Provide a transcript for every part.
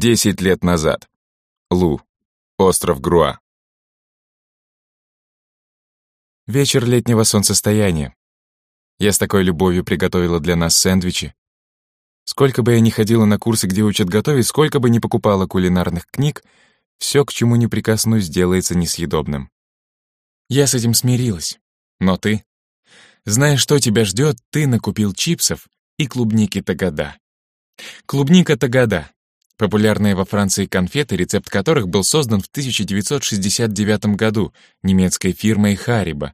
Десять лет назад. Лу. Остров Груа. Вечер летнего солнцестояния. Я с такой любовью приготовила для нас сэндвичи. Сколько бы я ни ходила на курсы, где учат готовить, сколько бы ни покупала кулинарных книг, все, к чему не прикоснусь, делается несъедобным. Я с этим смирилась. Но ты? Зная, что тебя ждет, ты накупил чипсов и клубники Тагада. Клубника Тагада — популярные во Франции конфеты, рецепт которых был создан в 1969 году немецкой фирмой Харибо.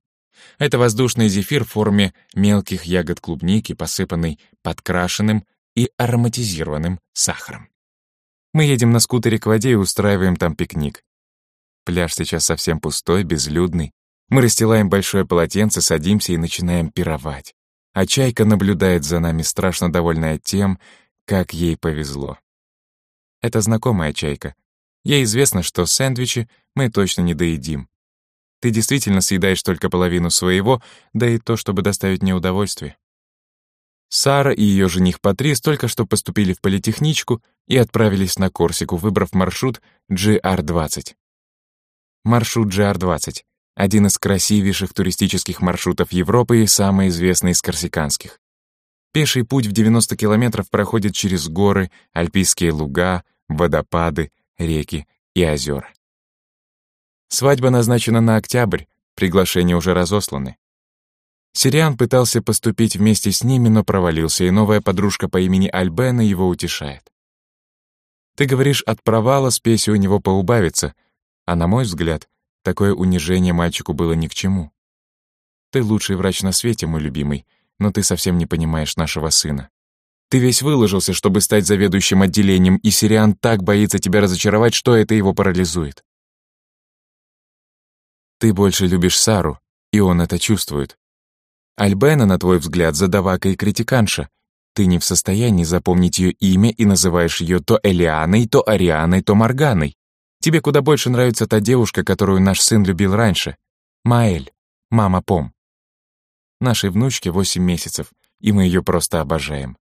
Это воздушный зефир в форме мелких ягод клубники, посыпанный подкрашенным и ароматизированным сахаром. Мы едем на скутере к воде и устраиваем там пикник. Пляж сейчас совсем пустой, безлюдный. Мы расстилаем большое полотенце, садимся и начинаем пировать. А чайка наблюдает за нами, страшно довольная тем, как ей повезло. Это знакомая чайка. Ей известно, что сэндвичи мы точно не доедим. Ты действительно съедаешь только половину своего, да и то, чтобы доставить мне удовольствие. Сара и ее жених Патрис только что поступили в политехничку и отправились на Корсику, выбрав маршрут GR-20. Маршрут GR-20 — один из красивейших туристических маршрутов Европы и самый известный из корсиканских. Пеший путь в 90 километров проходит через горы, альпийские луга, водопады, реки и озера. Свадьба назначена на октябрь, приглашения уже разосланы. Сириан пытался поступить вместе с ними, но провалился, и новая подружка по имени Альбена его утешает. Ты говоришь, от провала спеси у него поубавится, а на мой взгляд, такое унижение мальчику было ни к чему. Ты лучший врач на свете, мой любимый, но ты совсем не понимаешь нашего сына. Ты весь выложился, чтобы стать заведующим отделением, и Сириан так боится тебя разочаровать, что это его парализует. Ты больше любишь Сару, и он это чувствует. Альбена, на твой взгляд, задавака и критиканша. Ты не в состоянии запомнить ее имя и называешь ее то Элианой, то Арианой, то Морганой. Тебе куда больше нравится та девушка, которую наш сын любил раньше. Маэль, мама Пом. Нашей внучке восемь месяцев, и мы ее просто обожаем.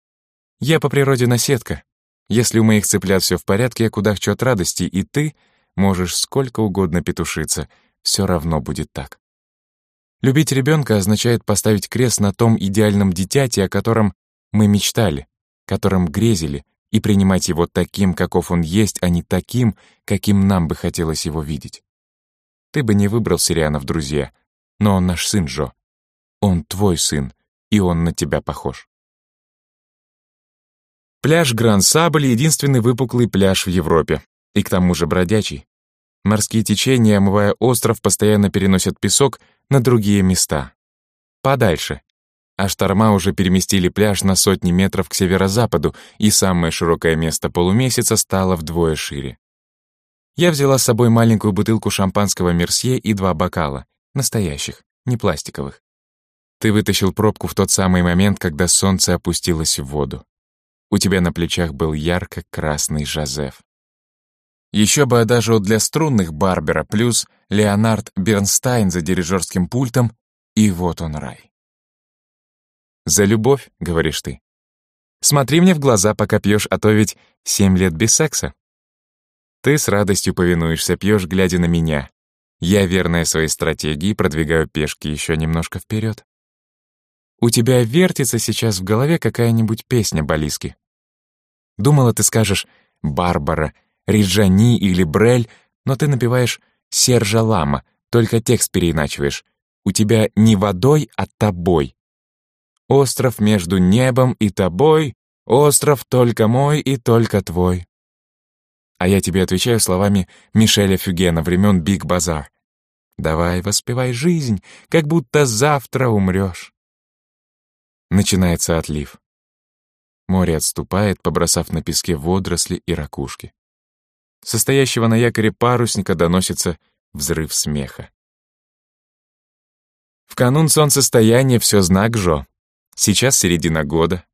Я по природе наседка. Если у моих цыплят все в порядке, я кудахчу от радости, и ты можешь сколько угодно петушиться, все равно будет так. Любить ребенка означает поставить крест на том идеальном дитяте, о котором мы мечтали, которым грезили, и принимать его таким, каков он есть, а не таким, каким нам бы хотелось его видеть. Ты бы не выбрал Сириана в друзья, но он наш сын, Джо. Он твой сын, и он на тебя похож. Пляж Гран-Сабль — единственный выпуклый пляж в Европе, и к тому же бродячий. Морские течения, омывая остров, постоянно переносят песок на другие места. Подальше. А шторма уже переместили пляж на сотни метров к северо-западу, и самое широкое место полумесяца стало вдвое шире. Я взяла с собой маленькую бутылку шампанского «Мерсье» и два бокала, настоящих, не пластиковых. Ты вытащил пробку в тот самый момент, когда солнце опустилось в воду. У тебя на плечах был ярко-красный Жозеф. Еще бы адажио для струнных Барбера, плюс Леонард Бернстайн за дирижерским пультом, и вот он рай. «За любовь», — говоришь ты. «Смотри мне в глаза, пока пьешь, а то ведь семь лет без секса». Ты с радостью повинуешься, пьешь, глядя на меня. Я, верная своей стратегии, продвигаю пешки еще немножко вперед. У тебя вертится сейчас в голове какая-нибудь песня Балиски. Думала, ты скажешь «Барбара», Риджани или Брель, но ты напеваешь Сержа Лама, только текст переиначиваешь. У тебя не водой, а тобой. Остров между небом и тобой, остров только мой и только твой. А я тебе отвечаю словами Мишеля Фюгена времен Биг Базар. Давай воспевай жизнь, как будто завтра умрешь. Начинается отлив. Море отступает, побросав на песке водоросли и ракушки состоящего на якоре парусника доносится взрыв смеха. В канун солнцестояния все знак Жо. Сейчас середина года.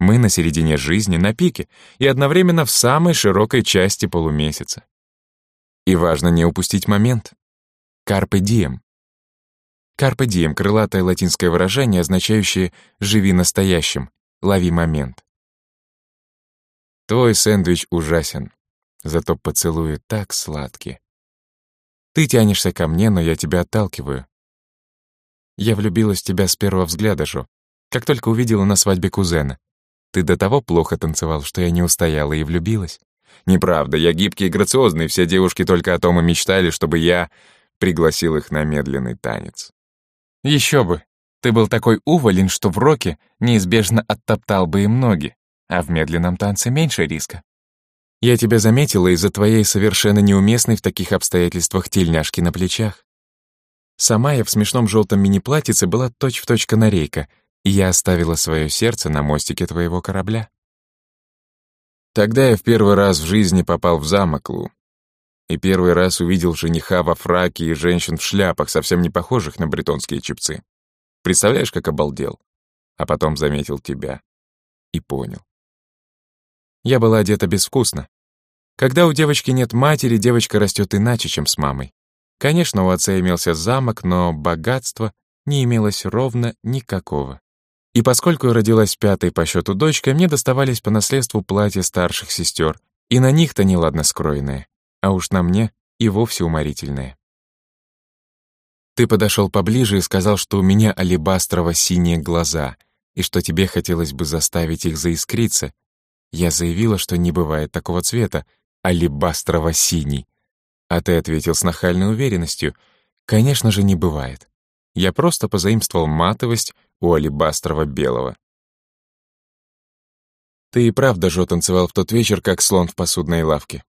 Мы на середине жизни, на пике, и одновременно в самой широкой части полумесяца. И важно не упустить момент. Карпе дием. Карпе дием — крылатое латинское выражение, означающее «живи настоящим», «лови момент». Твой сэндвич ужасен. Зато поцелуи так сладкие. Ты тянешься ко мне, но я тебя отталкиваю. Я влюбилась в тебя с первого взгляда, Жо, как только увидела на свадьбе кузена. Ты до того плохо танцевал, что я не устояла и влюбилась. Неправда, я гибкий и грациозный, все девушки только о том и мечтали, чтобы я пригласил их на медленный танец. Еще бы, ты был такой уволен, что в роке неизбежно оттоптал бы им ноги, а в медленном танце меньше риска. Я тебя заметила из-за твоей совершенно неуместной в таких обстоятельствах тельняшки на плечах. Сама я в смешном желтом мини-платьице была точь-в-точь канарейка, и я оставила свое сердце на мостике твоего корабля. Тогда я в первый раз в жизни попал в замок Лу. И первый раз увидел жениха во фраке и женщин в шляпах, совсем не похожих на бретонские чепцы. Представляешь, как обалдел? А потом заметил тебя. И понял. Я была одета безвкусно. Когда у девочки нет матери, девочка растет иначе, чем с мамой. Конечно, у отца имелся замок, но богатства не имелось ровно никакого. И поскольку я родилась пятой по счету дочкой, мне доставались по наследству платья старших сестер, и на них-то неладно скроенные, а уж на мне и вовсе уморительные. Ты подошел поближе и сказал, что у меня алебастрово-синие глаза, и что тебе хотелось бы заставить их заискриться. Я заявила, что не бывает такого цвета, алебастрово-синий. А ты ответил с нахальной уверенностью, конечно же, не бывает. Я просто позаимствовал матовость у алебастрова белого. Ты и правда, Жо, танцевал в тот вечер, как слон в посудной лавке.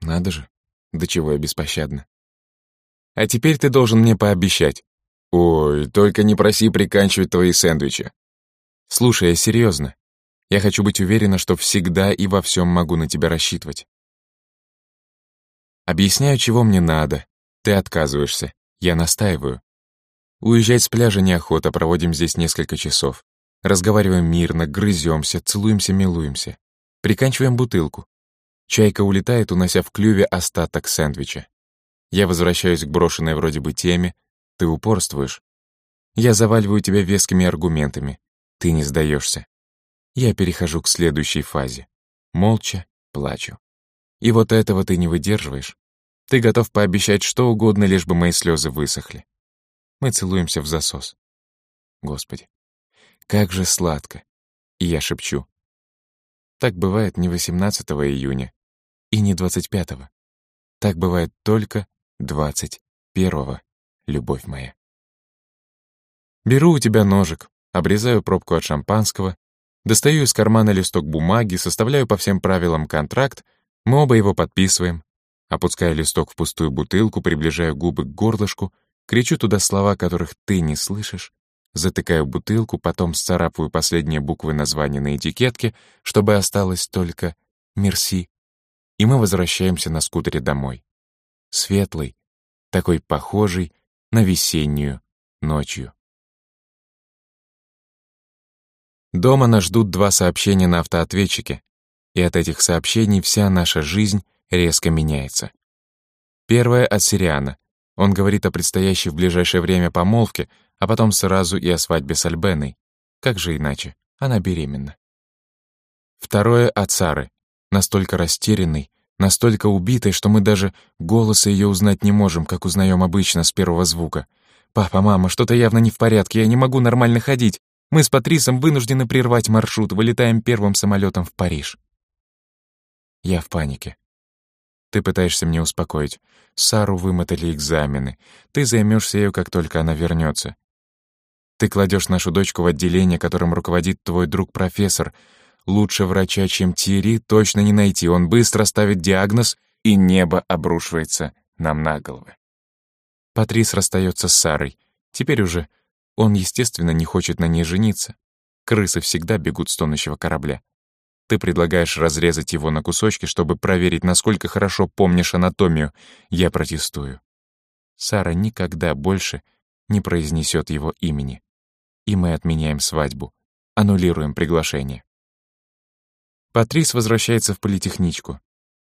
Надо же, до чего я беспощадна. А теперь ты должен мне пообещать. Ой, только не проси приканчивать твои сэндвичи. Слушай, я серьезно. Я хочу быть уверена, что всегда и во всем могу на тебя рассчитывать. Объясняю, чего мне надо. Ты отказываешься. Я настаиваю. Уезжать с пляжа неохота, проводим здесь несколько часов. Разговариваем мирно, грыземся, целуемся, милуемся. Приканчиваем бутылку. Чайка улетает, унося в клюве остаток сэндвича. Я возвращаюсь к брошенной вроде бы теме. Ты упорствуешь. Я заваливаю тебя вескими аргументами. Ты не сдаешься. Я перехожу к следующей фазе. Молча плачу. И вот этого ты не выдерживаешь. Ты готов пообещать что угодно, лишь бы мои слезы высохли. Мы целуемся в засос. Господи, как же сладко. И я шепчу. Так бывает не 18 июня и не 25-го. Так бывает только 21-го, любовь моя. Беру у тебя ножик, обрезаю пробку от шампанского, достаю из кармана листок бумаги, составляю по всем правилам контракт, мы оба его подписываем, опускаю листок в пустую бутылку, приближаю губы к горлышку — Кричу туда слова, которых ты не слышишь, затыкаю бутылку, потом сцарапываю последние буквы названия на этикетке, чтобы осталось только «Мерси». И мы возвращаемся на скутере домой. Светлый, такой похожий на весеннюю ночью. Дома нас ждут два сообщения на автоответчике, и от этих сообщений вся наша жизнь резко меняется. Первое от Сириана — он говорит о предстоящей в ближайшее время помолвке, а потом сразу и о свадьбе с Альбеной. Как же иначе? Она беременна. Второе от Сары. Настолько растерянный, настолько убитой, что мы даже голоса ее узнать не можем, как узнаем обычно с первого звука. «Папа, мама, что-то явно не в порядке, я не могу нормально ходить. Мы с Патрисом вынуждены прервать маршрут, вылетаем первым самолетом в Париж». Я в панике. Ты пытаешься меня успокоить. Сару вымотали экзамены. Ты займешься ею, как только она вернется. Ты кладешь нашу дочку в отделение, которым руководит твой друг-профессор. Лучше врача, чем Тири, точно не найти. Он быстро ставит диагноз, и небо обрушивается нам на головы. Патрис расстается с Сарой. Теперь уже он, естественно, не хочет на ней жениться. Крысы всегда бегут с тонущего корабля. Ты предлагаешь разрезать его на кусочки, чтобы проверить, насколько хорошо помнишь анатомию. Я протестую. Сара никогда больше не произнесет его имени. И мы отменяем свадьбу, аннулируем приглашение. Патрис возвращается в политехничку.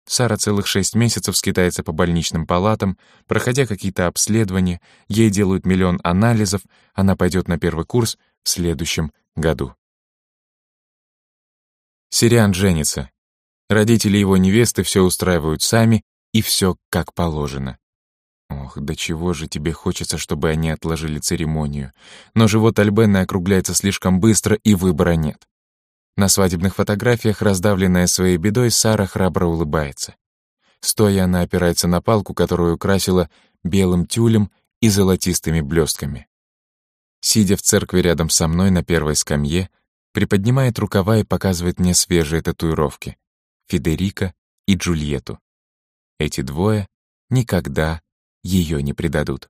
Сара целых шесть месяцев скитается по больничным палатам, проходя какие-то обследования, ей делают миллион анализов, она пойдет на первый курс в следующем году. Сириан женится. Родители его невесты все устраивают сами, и все как положено. Ох, до чего же тебе хочется, чтобы они отложили церемонию. Но живот Альбены округляется слишком быстро, и выбора нет. На свадебных фотографиях, раздавленная своей бедой, Сара храбро улыбается. Стоя, она опирается на палку, которую украсила белым тюлем и золотистыми блестками. Сидя в церкви рядом со мной на первой скамье, приподнимает рукава и показывает мне свежие татуировки — Федерика и Джульетту. Эти двое никогда ее не предадут.